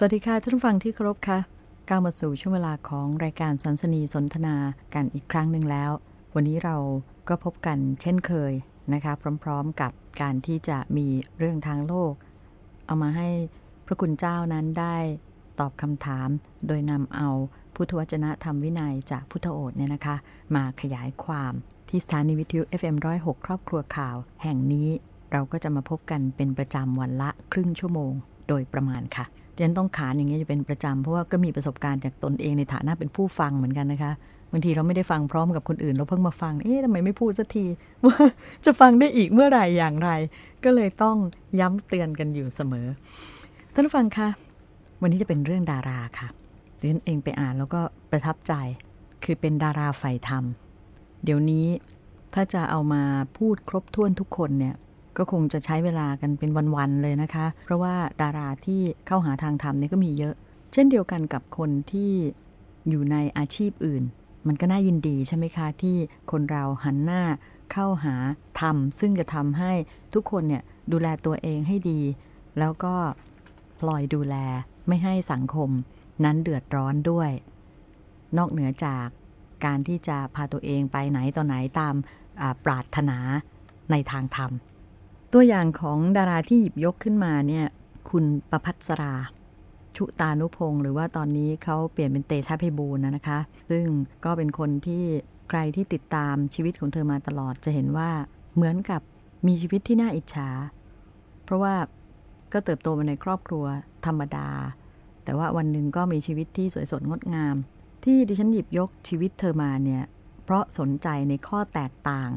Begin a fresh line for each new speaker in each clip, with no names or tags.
สวัสดีค่ะท่านผู้ฟังที่เคารพค่ะก้าวมาสู่ช่วงเวลาของรายการสันสนีสนทนากันอีกครั้งหนึ่งแล้ว วันนี้เราก็พบกันเช่นเคยนะคะ พร้อมๆกับการที่จะมีเรื่องทางโลก เอามาให้พระคุณเจ้านั้นได้ตอบคำถาม โดยนำเอาพุทธวจนะธรรมวินัยจากพุทธโอษเนี่ยนะคะ มาขยายความที่สถานีวิทยุ FM106 ครอบครัวข่าว แห่งนี้เราก็จะมาพบกันเป็นประจำวันละครึ่งชั่วโมง โดยประมาณค่ะดิฉันต้องขานอย่างนี้จะเป็นประจำเพราะว่าก็มีประสบการณ์จากตนเองในฐานะเป็นผู้ฟังเหมือนกันนะคะบางทีเราไม่ได้ฟังพร้อมกับคนอื่น เราเพิ่งมาฟัง เอ๊ะทำไมไม่พูดสักที ว่าจะฟังได้อีกเมื่อไหร่อย่างไร ก็เลยต้องย้ำเตือนกันอยู่เสมอ ท่านผู้ฟังคะวันนี้จะเป็นเรื่องดาราค่ะดิฉันเองไปอ่านแล้วก็ประทับใจ คือเป็นดาราฝ่ธรรม เดี๋ยวนี้ถ้าจะเอามาพูดครบถ้วนทุกคนเนี่ย ก็คงจะใช้เวลากันเป็นวันๆเลยนะคะ เพราะว่าดาราที่เข้าหาทางธรรมนี่ก็มีเยอะ เช่นเดียวกันกับคนที่อยู่ในอาชีพอื่น มันก็น่ายินดีใช่ไหมคะ ที่คนเราหันหน้าเข้าหาธรรม ซึ่งจะทำให้ทุกคนเนี่ยดูแลตัวเองให้ดี แล้วก็พลอยดูแลไม่ให้สังคมนั้นเดือดร้อนด้วย นอกเหนือจากการที่จะพาตัวเองไปไหนต่อไหนตามปรารถนาในทางธรรม ตัวอย่างของดาราที่หยิบยกขึ้นมาเนี่ยคุณประพัสรา ชุตานุพงศ์หรือว่าตอนนี้เขาเปลี่ยนเป็นเตชะเพบูลนะคะ ซึ่งก็เป็นคนที่ใครที่ติดตามชีวิตของเธอมาตลอดจะเห็นว่าเหมือนกับมีชีวิตที่น่าอิจฉา เพราะว่าก็เติบโตมาในครอบครัวธรรมดา แต่ว่าวันหนึ่งก็มีชีวิตที่สวยสดงดงาม ที่ดิฉันหยิบยกชีวิตเธอมาเนี่ยเพราะสนใจในข้อแตกต่าง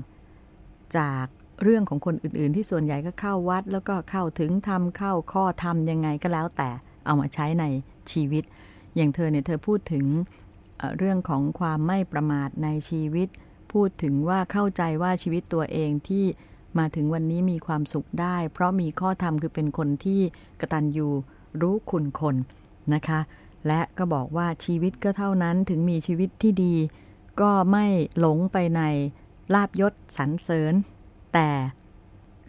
จาก เรื่องของคนอื่นๆ ที่ส่วนใหญ่ก็เข้าวัด แล้วก็เข้าถึงทำเข้าข้อทำยังไงก็แล้วแต่เอามาใช้ในชีวิต อย่างเธอเนี่ยเธอพูดถึงเรื่องของความไม่ประมาทในชีวิต พูดถึงว่าเข้าใจว่าชีวิตตัวเองที่มาถึงวันนี้มีความสุขได้ เพราะมีข้อธรรมคือเป็นคนที่กระตันยูรู้คุณคนนะคะ และก็บอกว่าชีวิตก็เท่านั้นถึงมีชีวิตที่ดี ก็ไม่หลงไปในลาบยศสรรเสริญ แต่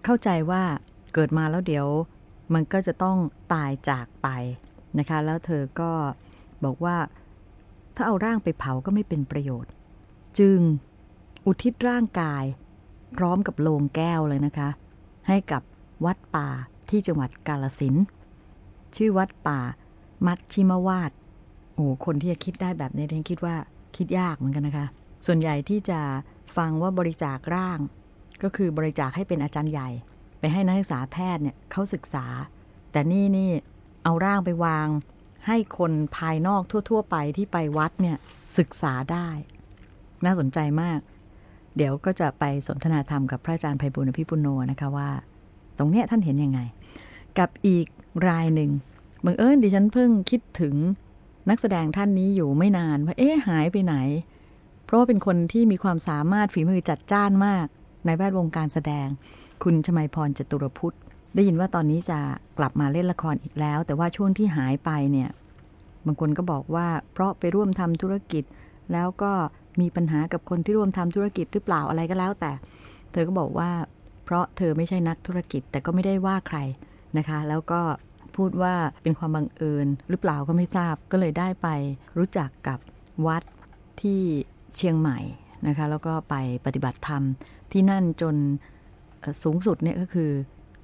เข้าใจว่าเกิดมาแล้วเดี๋ยวมันก็จะต้องตายจากไปนะคะ แล้วเธอก็บอกว่า ถ้าเอาร่างไปเผาก็ไม่เป็นประโยชน์ จึงอุทิศร่างกาย พร้อมกับโลงแก้วเลยนะคะ ให้กับวัดป่าที่จังหวัดกาลสินชื่อวัดป่า มัชชิมวาดโอ้คนที่จะคิดได้แบบนี้เนคิดว่าคิดยากเหมือนกันนะคะ ส่วนใหญ่ที่จะฟังว่าบริจาคร่าง ก็คือบริจาคให้เป็นอาจารย์ใหญ่ ไปให้นักศึกษาแพทย์เนี่ยเขาศึกษา แต่นี่นี่เอาร่างไปวาง ให้คนภายนอกทั่ว ๆ ไปที่ไปวัดเนี่ยศึกษาได้ น่าสนใจมาก เดี๋ยวก็จะไปสนทนาธรรมกับพระอาจารย์ไพบุญอภิปุโนนะคะว่า ตรงเนี้ยท่านเห็นยังไง กับอีกรายหนึ่งบังเอิญดิฉันเพิ่งคิดถึงนักแสดงท่านนี้อยู่ไม่นานว่าเอ๊ะหายไปไหน เพราะว่าเป็นคนที่มีความสามารถฝีมือจัดจ้านมาก ในแวดวงการแสดง คุณชมัยพรจตุรพุทธได้ยินว่าตอนนี้จะกลับมาเล่นละครอีกแล้ว แต่ว่าช่วงที่หายไปเนี่ยบางคนก็บอกว่า เพราะไปร่วมทำธุรกิจ แล้วก็มีปัญหากับคนที่ร่วมทำธุรกิจหรือเปล่าอะไรก็แล้ว แต่ เธอก็บอกว่า เพราะเธอไม่ใช่นักธุรกิจแต่ก็ไม่ได้ว่าใครนะคะ แล้วก็พูดว่าเป็นความบังเอิญหรือเปล่าก็ไม่ทราบก็เลยได้ไปรู้จักกับวัดที่เชียงใหม่นะคะ แล้วก็ไปปฏิบัติธรรม ที่นั่นจนสูงสุดเนี่ยก็คือ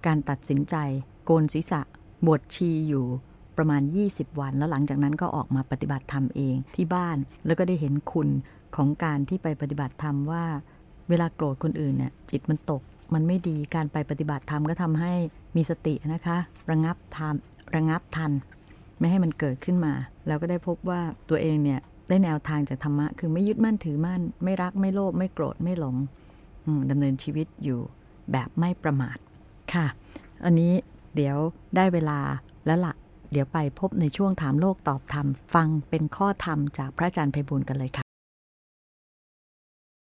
การตัดสินใจโกนศีรษะบวชชีอยู่ประมาณ 20 วัน แล้วหลังจากนั้นก็ออกมาปฏิบัติธรรมเองที่บ้าน แล้วก็ได้เห็นคุณของการที่ไปปฏิบัติธรรมว่า เวลาโกรธคนอื่นเนี่ยจิตมันตกมันไม่ดีการไปปฏิบัติธรรมก็ทำให้มีสตินะคะ ระงับทำระงับทัน ไม่ให้มันเกิดขึ้นมา แล้วก็ได้พบว่าตัวเองเนี่ยได้แนวทางจากธรรมะ คือไม่ยึดมั่นถือมั่น ไม่รักไม่โลภไม่โกรธไม่หลง ดำเนินชีวิตอยู่แบบไม่ประมาทค่ะ อันนี้เดี๋ยวได้เวลาแล้วละ่ะ เดี๋ยวไปพบในช่วงถามโลกตอบธรรม ฟังเป็นข้อธรรมจากพระอาจารย์ไพบุญกันเลยค่ะ